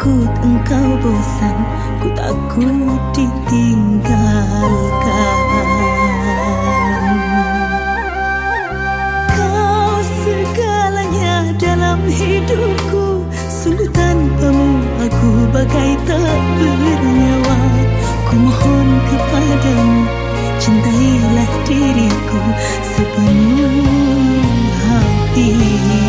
takut engkau bosan Ku takut ditinggalkan. Hidupku Sungguh tanpamu aku bagai tak bernyawa. Ku mohon kepadamu Cintailah diriku sepenuh hatimu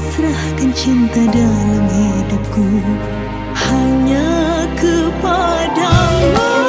pasrahkan cinta dalam hidupku. Hanya kepadamu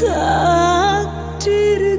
Takdir.